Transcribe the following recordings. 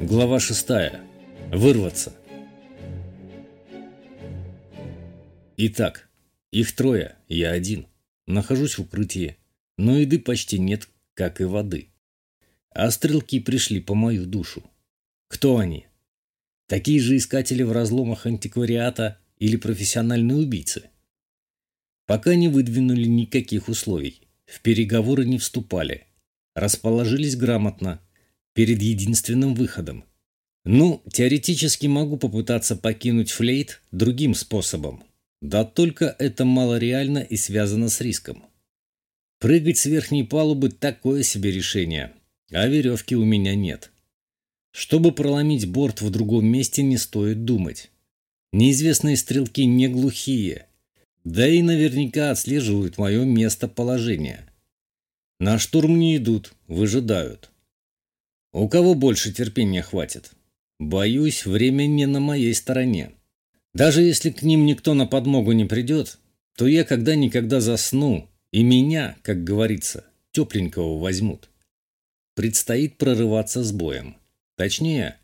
Глава шестая. Вырваться. Итак, их трое, я один. Нахожусь в укрытии, но еды почти нет, как и воды. А стрелки пришли по мою душу. Кто они? Такие же искатели в разломах антиквариата или профессиональные убийцы? Пока не выдвинули никаких условий, в переговоры не вступали, расположились грамотно, перед единственным выходом. Ну, теоретически могу попытаться покинуть флейт другим способом. Да только это малореально и связано с риском. Прыгать с верхней палубы – такое себе решение, а веревки у меня нет. Чтобы проломить борт в другом месте, не стоит думать. Неизвестные стрелки не глухие, да и наверняка отслеживают мое местоположение. На штурм не идут, выжидают. У кого больше терпения хватит? Боюсь, время не на моей стороне. Даже если к ним никто на подмогу не придет, то я когда-никогда засну, и меня, как говорится, тепленького возьмут. Предстоит прорываться с боем. Точнее,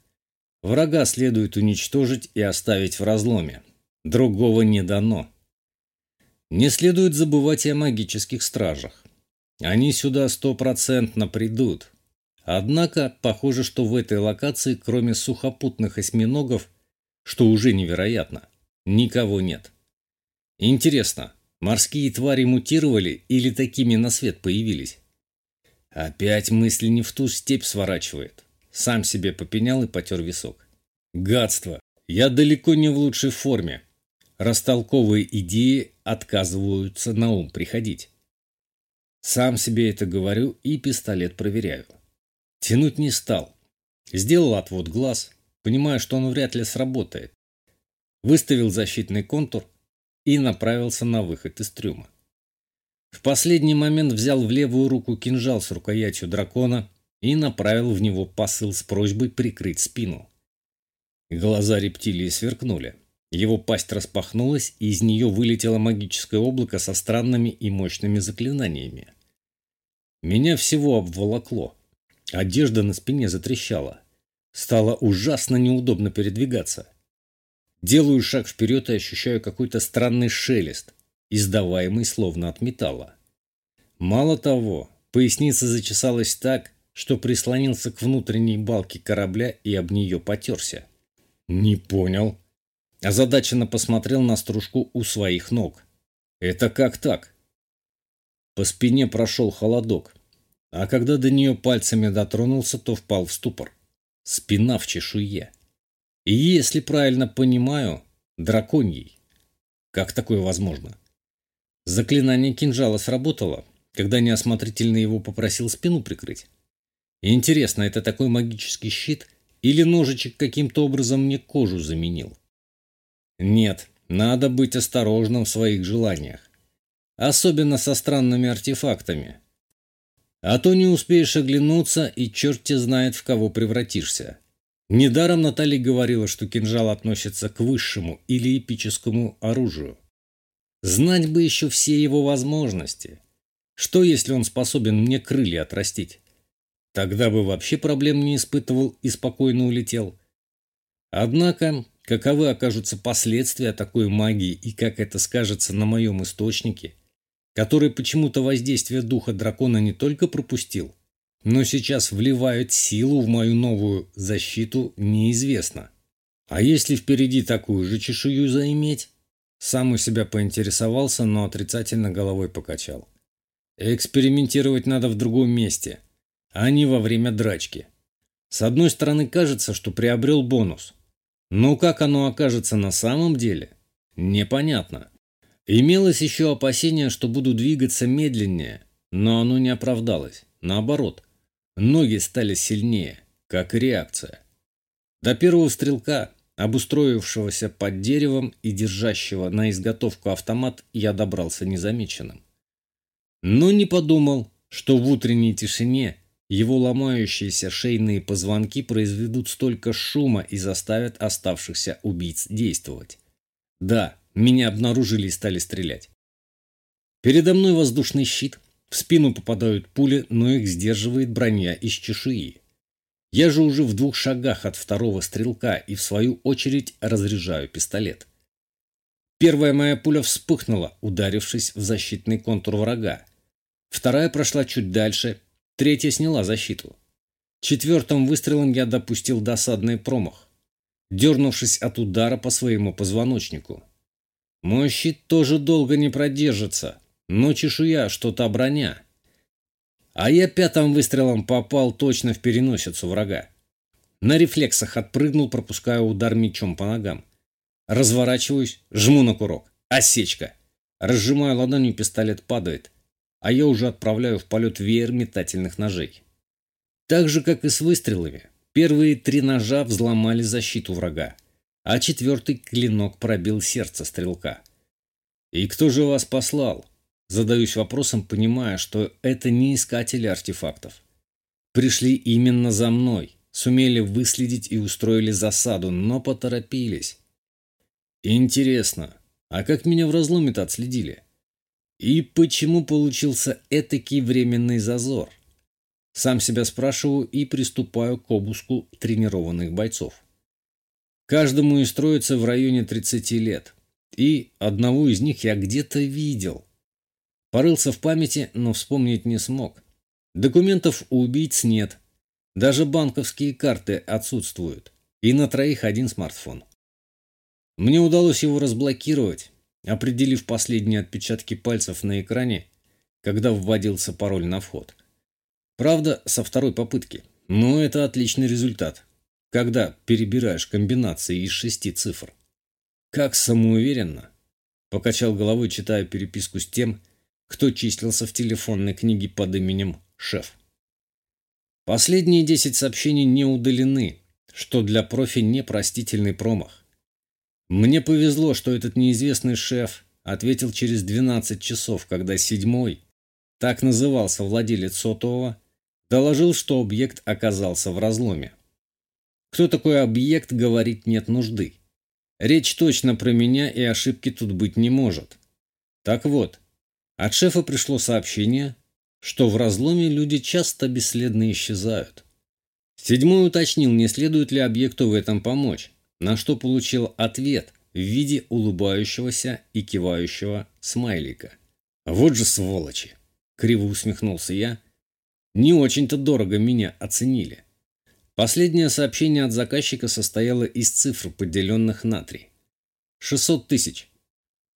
врага следует уничтожить и оставить в разломе. Другого не дано. Не следует забывать и о магических стражах. Они сюда стопроцентно придут, Однако, похоже, что в этой локации, кроме сухопутных осьминогов, что уже невероятно, никого нет. Интересно, морские твари мутировали или такими на свет появились? Опять мысли не в ту степь сворачивает. Сам себе попенял и потер висок. Гадство! Я далеко не в лучшей форме. Растолковые идеи отказываются на ум приходить. Сам себе это говорю и пистолет проверяю. Тянуть не стал. Сделал отвод глаз, понимая, что он вряд ли сработает. Выставил защитный контур и направился на выход из трюма. В последний момент взял в левую руку кинжал с рукоятью дракона и направил в него посыл с просьбой прикрыть спину. Глаза рептилии сверкнули. Его пасть распахнулась, и из нее вылетело магическое облако со странными и мощными заклинаниями. Меня всего обволокло. Одежда на спине затрещала. Стало ужасно неудобно передвигаться. Делаю шаг вперед и ощущаю какой-то странный шелест, издаваемый словно от металла. Мало того, поясница зачесалась так, что прислонился к внутренней балке корабля и об нее потерся. «Не понял». Озадаченно посмотрел на стружку у своих ног. «Это как так?» По спине прошел холодок а когда до нее пальцами дотронулся, то впал в ступор. Спина в чешуе. И если правильно понимаю, драконьей. Как такое возможно? Заклинание кинжала сработало, когда неосмотрительно его попросил спину прикрыть. Интересно, это такой магический щит или ножичек каким-то образом мне кожу заменил? Нет, надо быть осторожным в своих желаниях. Особенно со странными артефактами, а то не успеешь оглянуться, и черт те знает, в кого превратишься. Недаром Наталья говорила, что кинжал относится к высшему или эпическому оружию. Знать бы еще все его возможности. Что, если он способен мне крылья отрастить? Тогда бы вообще проблем не испытывал и спокойно улетел. Однако, каковы окажутся последствия такой магии и как это скажется на моем источнике – который почему-то воздействие духа дракона не только пропустил, но сейчас вливает силу в мою новую защиту, неизвестно. А если впереди такую же чешую заиметь? Сам у себя поинтересовался, но отрицательно головой покачал. Экспериментировать надо в другом месте, а не во время драчки. С одной стороны, кажется, что приобрел бонус. Но как оно окажется на самом деле, непонятно. Имелось еще опасение, что буду двигаться медленнее, но оно не оправдалось. Наоборот, ноги стали сильнее, как реакция. До первого стрелка, обустроившегося под деревом и держащего на изготовку автомат, я добрался незамеченным. Но не подумал, что в утренней тишине его ломающиеся шейные позвонки произведут столько шума и заставят оставшихся убийц действовать. Да, меня обнаружили и стали стрелять. Передо мной воздушный щит. В спину попадают пули, но их сдерживает броня из чешуи. Я же уже в двух шагах от второго стрелка и в свою очередь разряжаю пистолет. Первая моя пуля вспыхнула, ударившись в защитный контур врага. Вторая прошла чуть дальше, третья сняла защиту. Четвертым выстрелом я допустил досадный промах, дернувшись от удара по своему позвоночнику. Мой щит тоже долго не продержится, но чешуя, что-то броня. А я пятым выстрелом попал точно в переносицу врага. На рефлексах отпрыгнул, пропуская удар мечом по ногам. Разворачиваюсь, жму на курок. Осечка. Разжимаю ладонью, пистолет падает, а я уже отправляю в полет веер метательных ножей. Так же, как и с выстрелами, первые три ножа взломали защиту врага, а четвертый клинок пробил сердце стрелка. «И кто же вас послал?» Задаюсь вопросом, понимая, что это не искатели артефактов. Пришли именно за мной, сумели выследить и устроили засаду, но поторопились. Интересно, а как меня в разломе-то отследили? И почему получился этакий временный зазор? Сам себя спрашиваю и приступаю к обыску тренированных бойцов. Каждому из троицы в районе 30 лет. И одного из них я где-то видел – Порылся в памяти, но вспомнить не смог. Документов у убийц нет. Даже банковские карты отсутствуют. И на троих один смартфон. Мне удалось его разблокировать, определив последние отпечатки пальцев на экране, когда вводился пароль на вход. Правда, со второй попытки. Но это отличный результат, когда перебираешь комбинации из шести цифр. Как самоуверенно. Покачал головой, читая переписку с тем, кто числился в телефонной книге под именем «Шеф». Последние 10 сообщений не удалены, что для профи непростительный промах. Мне повезло, что этот неизвестный шеф ответил через 12 часов, когда седьмой, так назывался владелец сотового, доложил, что объект оказался в разломе. Кто такой объект, говорить нет нужды. Речь точно про меня, и ошибки тут быть не может. Так вот, от шефа пришло сообщение, что в разломе люди часто бесследно исчезают. Седьмой уточнил, не следует ли объекту в этом помочь, на что получил ответ в виде улыбающегося и кивающего смайлика. «Вот же сволочи!» – криво усмехнулся я. «Не очень-то дорого меня оценили». Последнее сообщение от заказчика состояло из цифр, поделенных на три. 600 тысяч.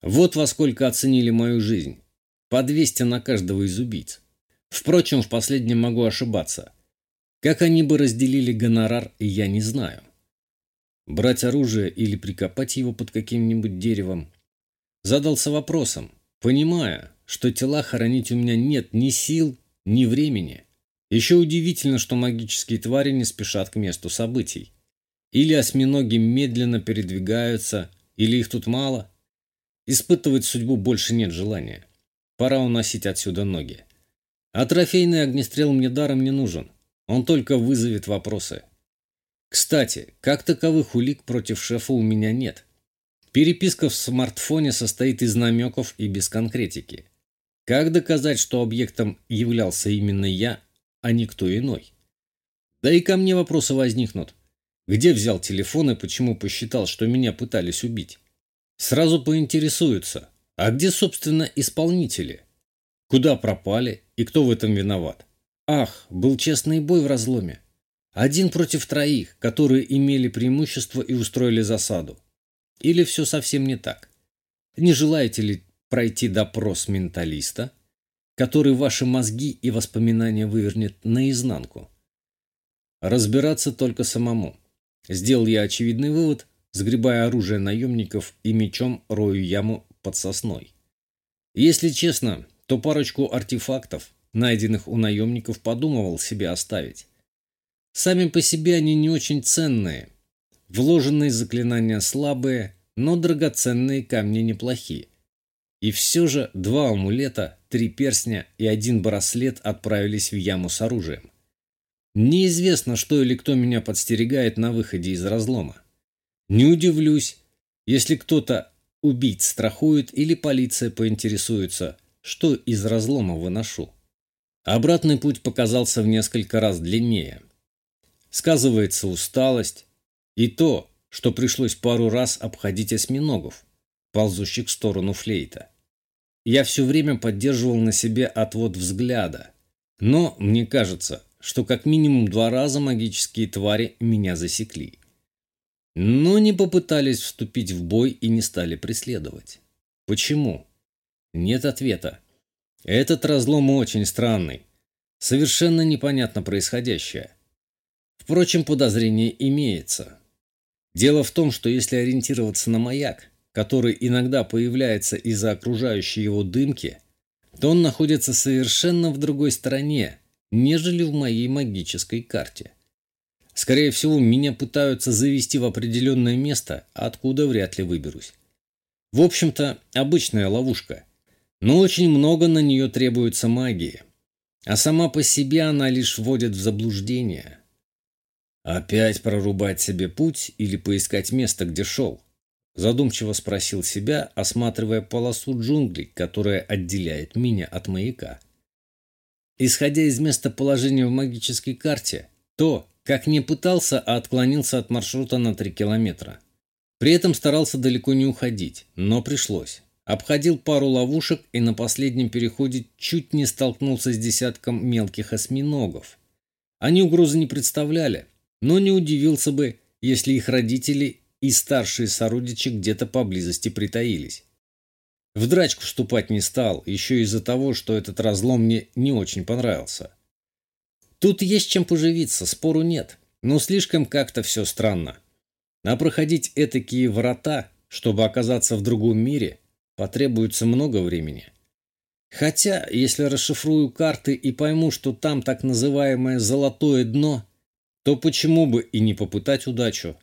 Вот во сколько оценили мою жизнь. По 200 на каждого из убийц. Впрочем, в последнем могу ошибаться. Как они бы разделили гонорар, я не знаю. Брать оружие или прикопать его под каким-нибудь деревом? Задался вопросом, понимая, что тела хоронить у меня нет ни сил, ни времени. Еще удивительно, что магические твари не спешат к месту событий. Или осьминоги медленно передвигаются, или их тут мало. Испытывать судьбу больше нет желания. Пора уносить отсюда ноги. А трофейный огнестрел мне даром не нужен. Он только вызовет вопросы. Кстати, как таковых улик против шефа у меня нет. Переписка в смартфоне состоит из намеков и без конкретики. Как доказать, что объектом являлся именно я, а не кто иной? Да и ко мне вопросы возникнут. Где взял телефон и почему посчитал, что меня пытались убить? Сразу поинтересуются, а где, собственно, исполнители? Куда пропали и кто в этом виноват? Ах, был честный бой в разломе. Один против троих, которые имели преимущество и устроили засаду. Или все совсем не так? Не желаете ли пройти допрос менталиста, который ваши мозги и воспоминания вывернет наизнанку? Разбираться только самому. Сделал я очевидный вывод, сгребая оружие наемников и мечом рою яму под сосной. Если честно, то парочку артефактов, найденных у наемников, подумывал себе оставить. Сами по себе они не очень ценные. Вложенные заклинания слабые, но драгоценные камни неплохие. И все же два амулета, три перстня и один браслет отправились в яму с оружием. Неизвестно, что или кто меня подстерегает на выходе из разлома. Не удивлюсь, если кто-то убийц страхуют или полиция поинтересуется, что из разлома выношу. Обратный путь показался в несколько раз длиннее. сказывается усталость и то, что пришлось пару раз обходить осьминогов, ползущих в сторону флейта. Я все время поддерживал на себе отвод взгляда, но мне кажется, что как минимум два раза магические твари меня засекли. Но не попытались вступить в бой и не стали преследовать. Почему? Нет ответа. Этот разлом очень странный. Совершенно непонятно происходящее. Впрочем, подозрение имеется. Дело в том, что если ориентироваться на маяк, который иногда появляется из-за окружающей его дымки, то он находится совершенно в другой стороне, нежели в моей магической карте. Скорее всего, меня пытаются завести в определенное место, откуда вряд ли выберусь. В общем-то, обычная ловушка, но очень много на нее требуется магии, а сама по себе она лишь вводит в заблуждение. Опять прорубать себе путь или поискать место, где шел? Задумчиво спросил себя, осматривая полосу джунглей, которая отделяет меня от маяка. Исходя из местоположения в магической карте, то, как не пытался, а отклонился от маршрута на 3 километра. При этом старался далеко не уходить, но пришлось. Обходил пару ловушек и на последнем переходе чуть не столкнулся с десятком мелких осьминогов. Они угрозы не представляли, но не удивился бы, если их родители и старшие сородичи где-то поблизости притаились. В драчку вступать не стал, еще из-за того, что этот разлом мне не очень понравился. Тут есть чем поживиться, спору нет, но слишком как-то все странно. А проходить этакие врата, чтобы оказаться в другом мире, потребуется много времени. Хотя, если расшифрую карты и пойму, что там так называемое «золотое дно», то почему бы и не попытать удачу?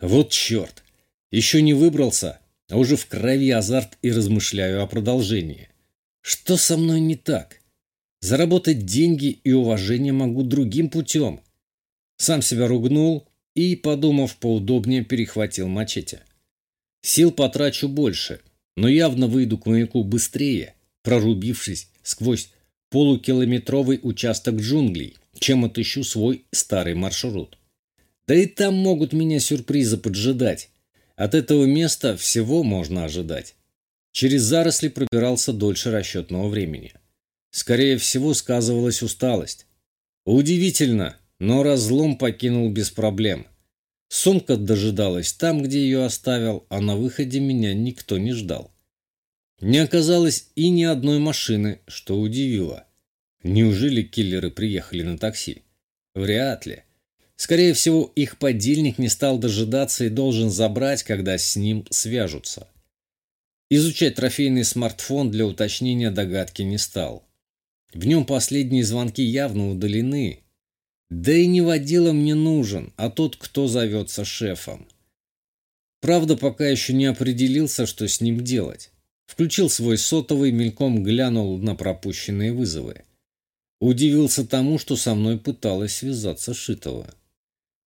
Вот черт! Еще не выбрался, а уже в крови азарт и размышляю о продолжении. Что со мной не так? Заработать деньги и уважение могу другим путем. Сам себя ругнул и, подумав поудобнее, перехватил мачете. Сил потрачу больше, но явно выйду к маяку быстрее, прорубившись сквозь полукилометровый участок джунглей, чем отыщу свой старый маршрут. Да и там могут меня сюрпризы поджидать, от этого места всего можно ожидать. Через заросли пробирался дольше расчетного времени. Скорее всего, сказывалась усталость. Удивительно, но разлом покинул без проблем. Сумка дожидалась там, где ее оставил, а на выходе меня никто не ждал. Не оказалось и ни одной машины, что удивило. Неужели киллеры приехали на такси? Вряд ли. Скорее всего, их подельник не стал дожидаться и должен забрать, когда с ним свяжутся. Изучать трофейный смартфон для уточнения догадки не стал. В нем последние звонки явно удалены. Да и не водила мне нужен, а тот, кто зовется шефом. Правда, пока еще не определился, что с ним делать. Включил свой сотовый, мельком глянул на пропущенные вызовы. Удивился тому, что со мной пыталась связаться Шитова.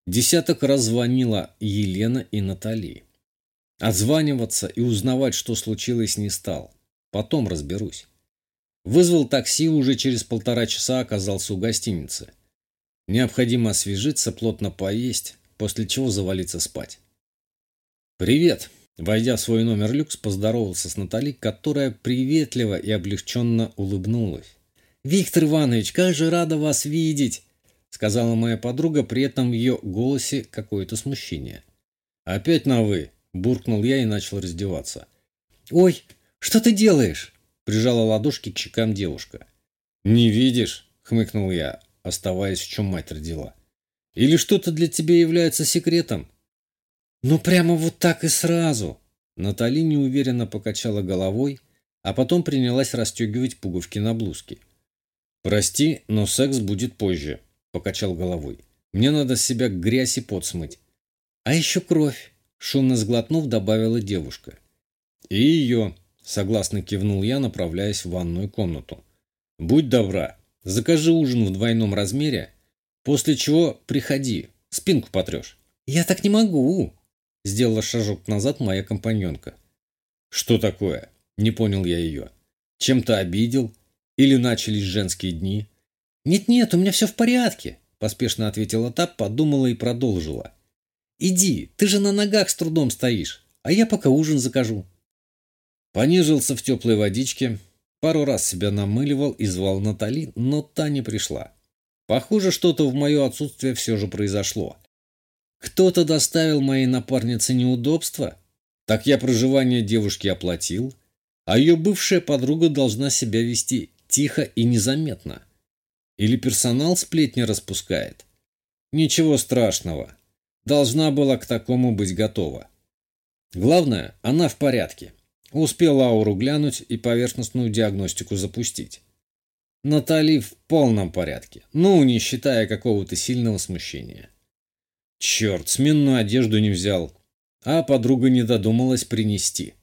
Десяток раз звонила Елена и Натали. Отзваниваться и узнавать, что случилось, не стал. Потом разберусь. Вызвал такси, уже через полтора часа оказался у гостиницы. Необходимо освежиться, плотно поесть, после чего завалиться спать. «Привет!» Войдя в свой номер люкс, поздоровался с Натали, которая приветливо и облегченно улыбнулась. «Виктор Иванович, как же рада вас видеть!» Сказала моя подруга, при этом в ее голосе какое-то смущение. «Опять на «вы», – буркнул я и начал раздеваться. «Ой, что ты делаешь?» – прижала ладошки к щекам девушка. «Не видишь?» – хмыкнул я, оставаясь в чем мать родила. «Или что-то для тебя является секретом?» «Ну прямо вот так и сразу!» Натали неуверенно покачала головой, а потом принялась расстегивать пуговки на блузке. «Прости, но секс будет позже», покачал головой. Мне надо с себя грязь и пот смыть. А еще кровь, шумно сглотнув, добавила девушка. И ее, согласно кивнул я, направляясь в ванную комнату. Будь добра, закажи ужин в двойном размере, после чего приходи, спинку потрешь. Я так не могу, сделала шажок назад моя компаньонка. Что такое? Не понял я ее. Чем-то обидел? Или начались женские дни? «Нет-нет, у меня все в порядке», – поспешно ответила та, подумала и продолжила. «Иди, ты же на ногах с трудом стоишь, а я пока ужин закажу». Понежился в теплой водичке, пару раз себя намыливал и звал Натали, но та не пришла. Похоже, что-то в мое отсутствие все же произошло. Кто-то доставил моей напарнице неудобства? Так я проживание девушки оплатил, а ее бывшая подруга должна себя вести тихо и незаметно. Или персонал сплетни распускает? Ничего страшного. Должна была к такому быть готова. Главное, она в порядке. Успела ауру глянуть и поверхностную диагностику запустить. Натали в полном порядке, ну, не считая какого-то сильного смущения. Черт, сменную одежду не взял, а подруга не додумалась принести.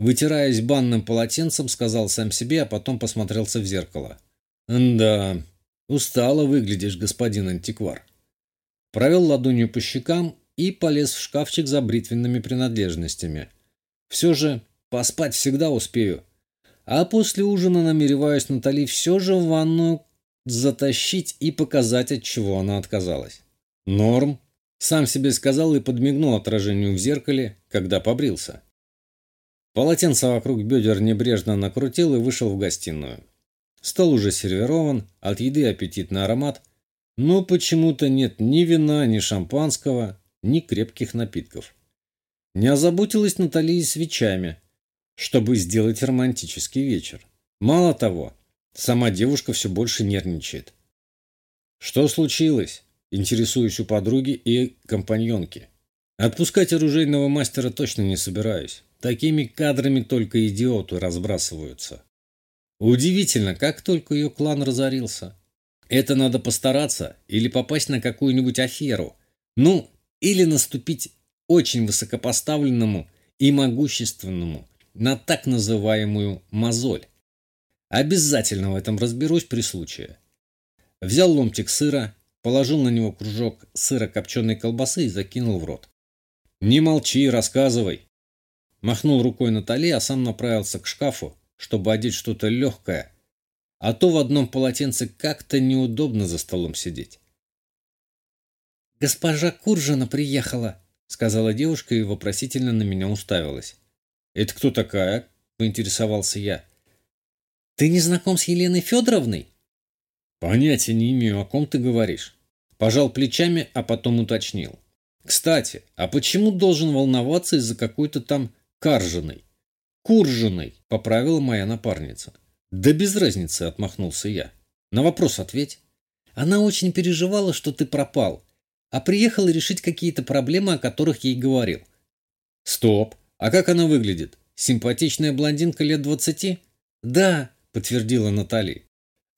Вытираясь банным полотенцем, сказал сам себе, а потом посмотрелся в зеркало. «Да, устало выглядишь, господин антиквар». Провел ладонью по щекам и полез в шкафчик за бритвенными принадлежностями. Все же поспать всегда успею, а после ужина намереваюсь Натали все же в ванную затащить и показать, от чего она отказалась. Норм. Сам себе сказал и подмигнул отражению в зеркале, когда побрился. Полотенце вокруг бедер небрежно накрутил и вышел в гостиную. Стол уже сервирован, от еды аппетитный аромат, но почему-то нет ни вина, ни шампанского, ни крепких напитков. Не озаботилась Натали и свечами – чтобы сделать романтический вечер. Мало того, сама девушка все больше нервничает. Что случилось? Интересуюсь у подруги и компаньонки. Отпускать оружейного мастера точно не собираюсь. Такими кадрами только идиоты разбрасываются. Удивительно, как только ее клан разорился. Это надо постараться или попасть на какую-нибудь аферу. Ну, или наступить очень высокопоставленному и могущественному на так называемую мозоль. Обязательно в этом разберусь при случае. Взял ломтик сыра, положил на него кружок сыра копченой колбасы и закинул в рот. «Не молчи, рассказывай!» Махнул рукой Натали, а сам направился к шкафу, чтобы одеть что-то легкое, а то в одном полотенце как-то неудобно за столом сидеть. «Госпожа Куржина приехала», — сказала девушка и вопросительно на меня уставилась. «Это кто такая?» – поинтересовался я. «Ты не знаком с Еленой Федоровной?» «Понятия не имею, о ком ты говоришь». Пожал плечами, а потом уточнил. «Кстати, а почему должен волноваться из-за какой-то там Каржиной?» «Куржиной», — поправила моя напарница. «Да без разницы», — отмахнулся я. «На вопрос ответь». Она очень переживала, что ты пропал, а приехала решить какие-то проблемы, о которых ей говорил. «Стоп! А как она выглядит? Симпатичная блондинка лет двадцати? Да, подтвердила Натали.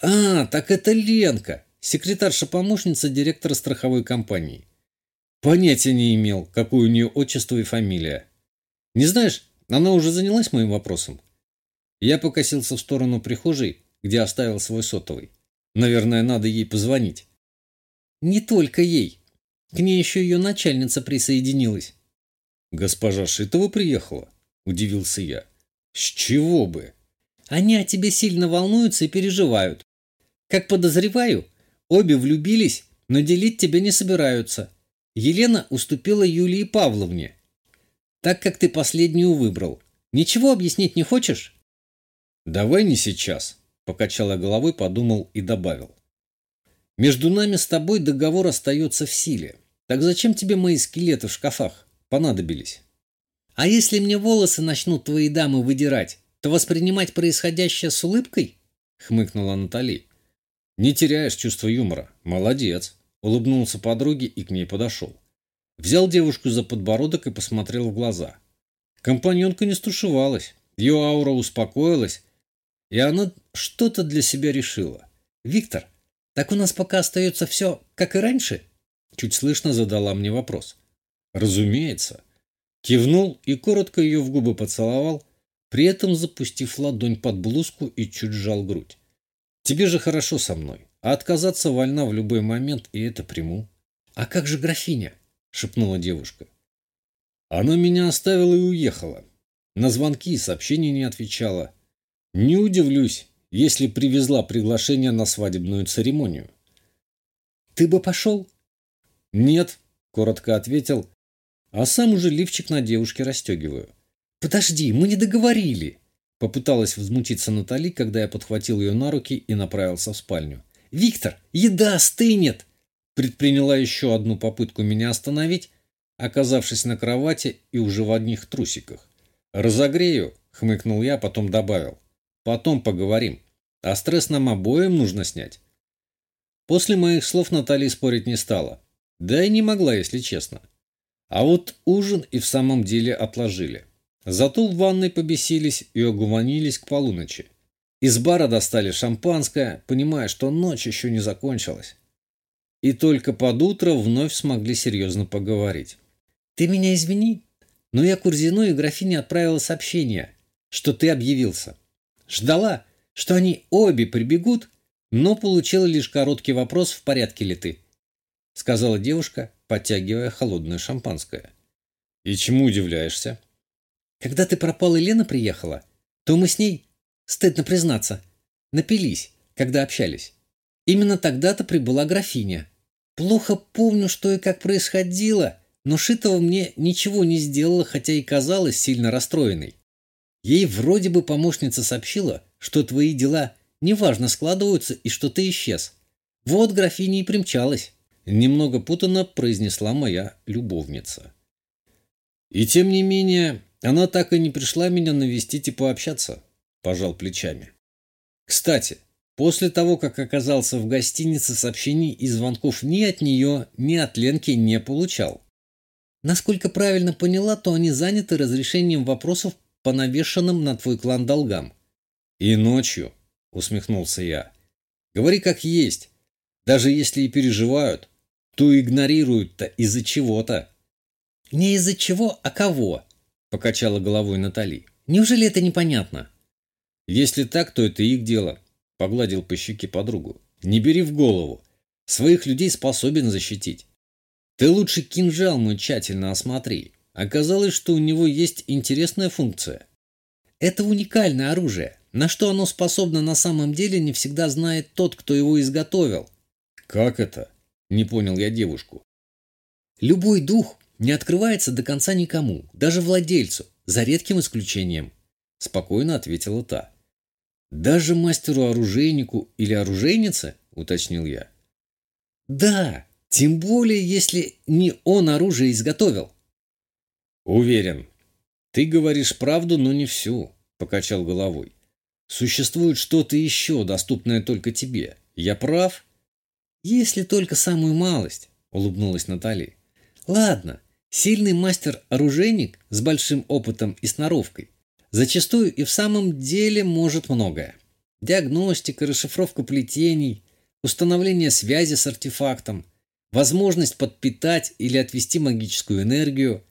А, так это Ленка, секретарша-помощница директора страховой компании. Понятия не имел, какое у нее отчество и фамилия. Не знаешь, она уже занялась моим вопросом. Я покосился в сторону прихожей, где оставил свой сотовый. Наверное, надо ей позвонить. Не только ей. К ней еще ее начальница присоединилась. «Госпожа Шитова приехала?» – удивился я. «С чего бы?» «Они о тебе сильно волнуются и переживают. Как подозреваю, обе влюбились, но делить тебя не собираются. Елена уступила Юлии Павловне, так как ты последнюю выбрал. Ничего объяснить не хочешь?» «Давай не сейчас», – покачал я головой, подумал и добавил. «Между нами с тобой договор остается в силе. Так зачем тебе мои скелеты в шкафах?» понадобились. А если мне волосы начнут твои дамы выдирать, то воспринимать происходящее с улыбкой? Хмыкнула Натали. Не теряешь чувство юмора. Молодец. Улыбнулся подруге и к ней подошел. Взял девушку за подбородок и посмотрел в глаза. Компаньонка не стушевалась. Ее аура успокоилась, и она что-то для себя решила. «Виктор, так у нас пока остается все, как и раньше?» Чуть слышно задала мне вопрос. Разумеется. Кивнул и коротко ее в губы поцеловал, при этом запустив ладонь под блузку и чуть сжал грудь. Тебе же хорошо со мной, а отказаться вольна в любой момент, и это приму. А как же графиня? Шепнула девушка. Она меня оставила и уехала. На звонки и сообщения не отвечала. Не удивлюсь, если привезла приглашение на свадебную церемонию. Ты бы пошел? Нет, коротко ответил, а сам уже лифчик на девушке расстегиваю. Подожди, мы не договорили. Попыталась возмутиться Натали, когда я подхватил ее на руки и направился в спальню. «Виктор, еда стынет!» Предприняла еще одну попытку меня остановить, оказавшись на кровати и уже в одних трусиках. «Разогрею», — хмыкнул я, потом добавил. «Потом поговорим. А стресс нам обоим нужно снять». После моих слов Наталья спорить не стала. Да и не могла, если честно. А вот ужин и в самом деле отложили. Зато в ванной побесились и огуманились к полуночи. Из бара достали шампанское, понимая, что ночь еще не закончилась. И только под утро вновь смогли серьезно поговорить. «Ты меня извини, но я Курзину и графине отправила сообщение, что ты объявился. Ждала, что они обе прибегут, но получила лишь короткий вопрос, в порядке ли ты», — сказала девушка, подтягивая холодное шампанское. «И чему удивляешься?» «Когда ты пропал и Лена приехала, то мы с ней, стыдно признаться, напились, когда общались. Именно тогда-то прибыла графиня. Плохо помню, что и как происходило, но Шитова мне ничего не сделала, хотя и казалась сильно расстроенной. Ей вроде бы помощница сообщила, что твои дела неважно складываются и что ты исчез. Вот графиня и примчалась. Немного путанно произнесла моя любовница. И тем не менее, она так и не пришла меня навестить и пообщаться, пожал плечами. Кстати, после того, как оказался в гостинице, сообщений и звонков ни от нее, ни от Ленки не получал. Насколько правильно поняла, то они заняты разрешением вопросов по навешанным на твой клан долгам. И ночью, усмехнулся я. Говори как есть. Даже если и переживают, то игнорируют-то из-за чего-то. Не из-за чего, а кого? Покачала головой Натали. Неужели это непонятно? Если так, то это их дело. Погладил по щеке подругу. Не бери в голову. Своих людей способен защитить. Ты лучше кинжал мой тщательно осмотри. Оказалось, что у него есть интересная функция. Это уникальное оружие. На что оно способно на самом деле не всегда знает тот, кто его изготовил. Как это? Не понял я девушку. Любой дух не открывается до конца никому, даже владельцу, за редким исключением. Спокойно ответила та. Даже мастеру-оружейнику или оружейнице? Уточнил я. Да, тем более, если не он оружие изготовил. Уверен. Ты говоришь правду, но не всю, покачал головой. Существует что-то еще, доступное только тебе. Я прав? Если только самую малость, улыбнулась Натали. Ладно, сильный мастер-оружейник с большим опытом и сноровкой зачастую и в самом деле может многое. Диагностика, расшифровка плетений, установление связи с артефактом, возможность подпитать или отвести магическую энергию,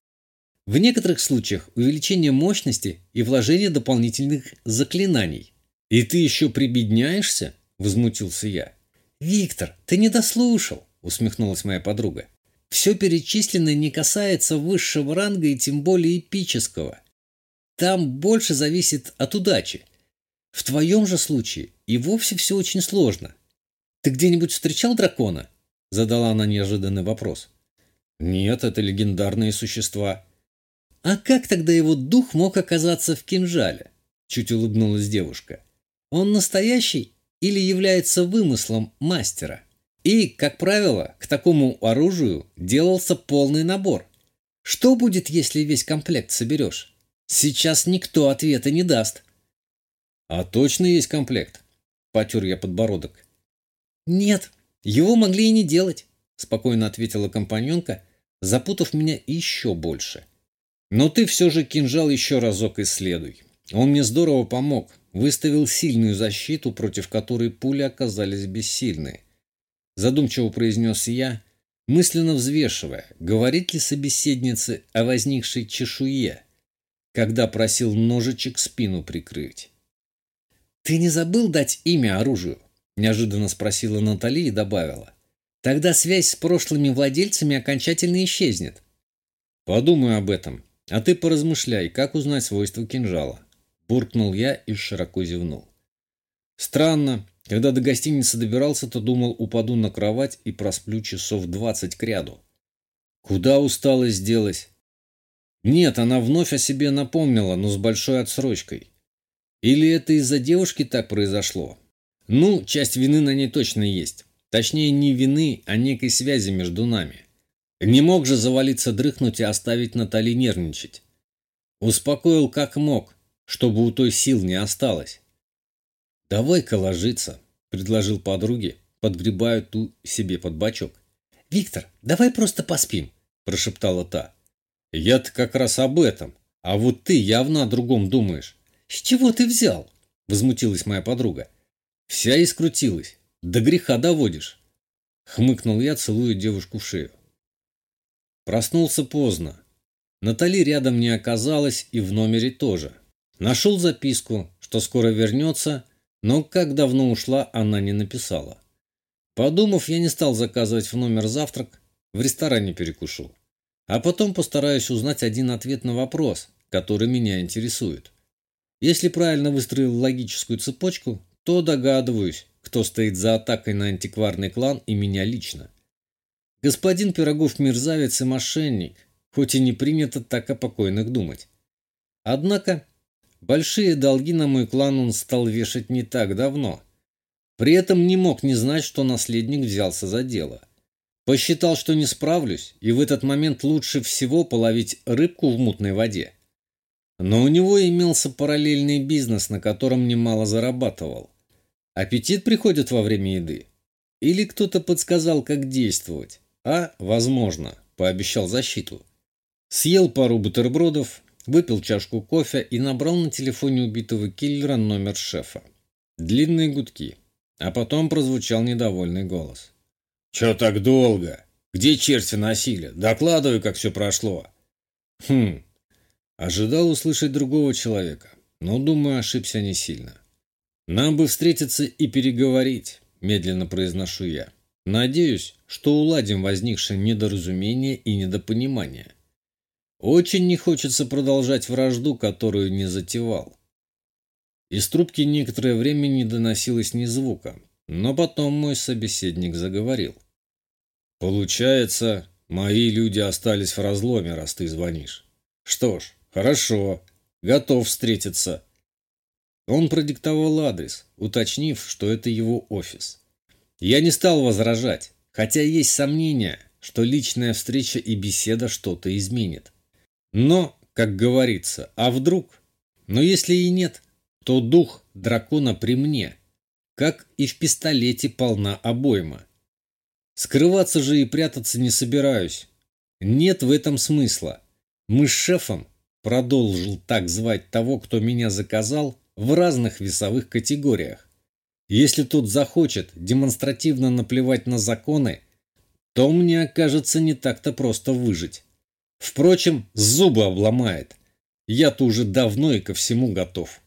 в некоторых случаях увеличение мощности и вложение дополнительных заклинаний. «И ты еще прибедняешься?» – возмутился я. «Виктор, ты не дослушал», – усмехнулась моя подруга. «Все перечисленное не касается высшего ранга и тем более эпического. Там больше зависит от удачи. В твоем же случае и вовсе все очень сложно. Ты где-нибудь встречал дракона?» Задала она неожиданный вопрос. Нет, это легендарные существа. А как тогда его дух мог оказаться в кинжале? Чуть улыбнулась девушка. Он настоящий или является вымыслом мастера? И, как правило, к такому оружию делался полный набор. Что будет, если весь комплект соберешь? Сейчас никто ответа не даст. А точно есть комплект? Потер я подбородок. Нет, его могли и не делать, спокойно ответила компаньонка, запутав меня еще больше. Но ты все же кинжал еще разок исследуй. Он мне здорово помог, выставил сильную защиту, против которой пули оказались бессильны. Задумчиво произнес я, мысленно взвешивая, говорит ли собеседнице о возникшей чешуе, когда просил ножичек спину прикрыть. «Ты не забыл дать имя оружию?» неожиданно спросила Натали и добавила. Тогда связь с прошлыми владельцами окончательно исчезнет. Подумай об этом, а ты поразмышляй, как узнать свойства кинжала. Буркнул я и широко зевнул. Странно, Когда до гостиницы добирался, то думал, упаду на кровать и просплю часов двадцать кряду. Куда усталость делась? Нет, она вновь о себе напомнила, но с большой отсрочкой. Или это из-за девушки так произошло? Ну, часть вины на ней точно есть. Точнее, не вины, а некой связи между нами. Не мог же завалиться дрыхнуть и оставить Натали нервничать. Успокоил как мог, чтобы у той сил не осталось. «Давай-ка ложиться», — предложил подруге, подгребая ту себе под бочок. «Виктор, давай просто поспим», — прошептала та. «Я-то как раз об этом, а вот ты явно о другом думаешь». «С чего ты взял?» — возмутилась моя подруга. «Вся и скрутилась. До греха доводишь». Хмыкнул я, целуя девушку в шею. Проснулся поздно. Натали рядом не оказалась и в номере тоже. Нашел записку, что скоро вернется, но как давно ушла, она не написала. Подумав, я не стал заказывать в номер завтрак, в ресторане перекушу. А потом постараюсь узнать один ответ на вопрос, который меня интересует. Если правильно выстроил логическую цепочку, то догадываюсь, кто стоит за атакой на антикварный клан и меня лично. Господин Пирогов мерзавец и мошенник, хоть и не принято так о покойных думать. Однако, большие долги на мой клан он стал вешать не так давно. При этом не мог не знать, что наследник взялся за дело. Посчитал, что не справлюсь, и в этот момент лучше всего половить рыбку в мутной воде. Но у него имелся параллельный бизнес, на котором немало зарабатывал. Аппетит приходит во время еды. Или кто-то подсказал, как действовать. А, возможно, пообещал защиту. Съел пару бутербродов, выпил чашку кофе и набрал на телефоне убитого киллера номер шефа. Длинные гудки. А потом прозвучал недовольный голос. «Чё так долго? Где черти носили? Докладывай, как все прошло». «Хм, Ожидал услышать другого человека, но, думаю, ошибся не сильно. «Нам бы встретиться и переговорить», – медленно произношу я. «Надеюсь, что уладим возникшее недоразумение и недопонимание. Очень не хочется продолжать вражду, которую не затевал». Из трубки некоторое время не доносилось ни звука, но потом мой собеседник заговорил. «Получается, мои люди остались в разломе, раз ты звонишь. Что ж, «Хорошо. Готов встретиться». Он продиктовал адрес, уточнив, что это его офис. Я не стал возражать, хотя есть сомнения, что личная встреча и беседа что-то изменит. Но, как говорится, а вдруг? Но если и нет, то дух дракона при мне, как и в пистолете полна обойма. Скрываться же и прятаться не собираюсь. Нет в этом смысла. Мы с шефом продолжил так звать того, кто меня заказал, в разных весовых категориях. Если тот захочет демонстративно наплевать на законы, то мне окажется не так-то просто выжить. Впрочем, зубы обломает. Я-то уже давно и ко всему готов.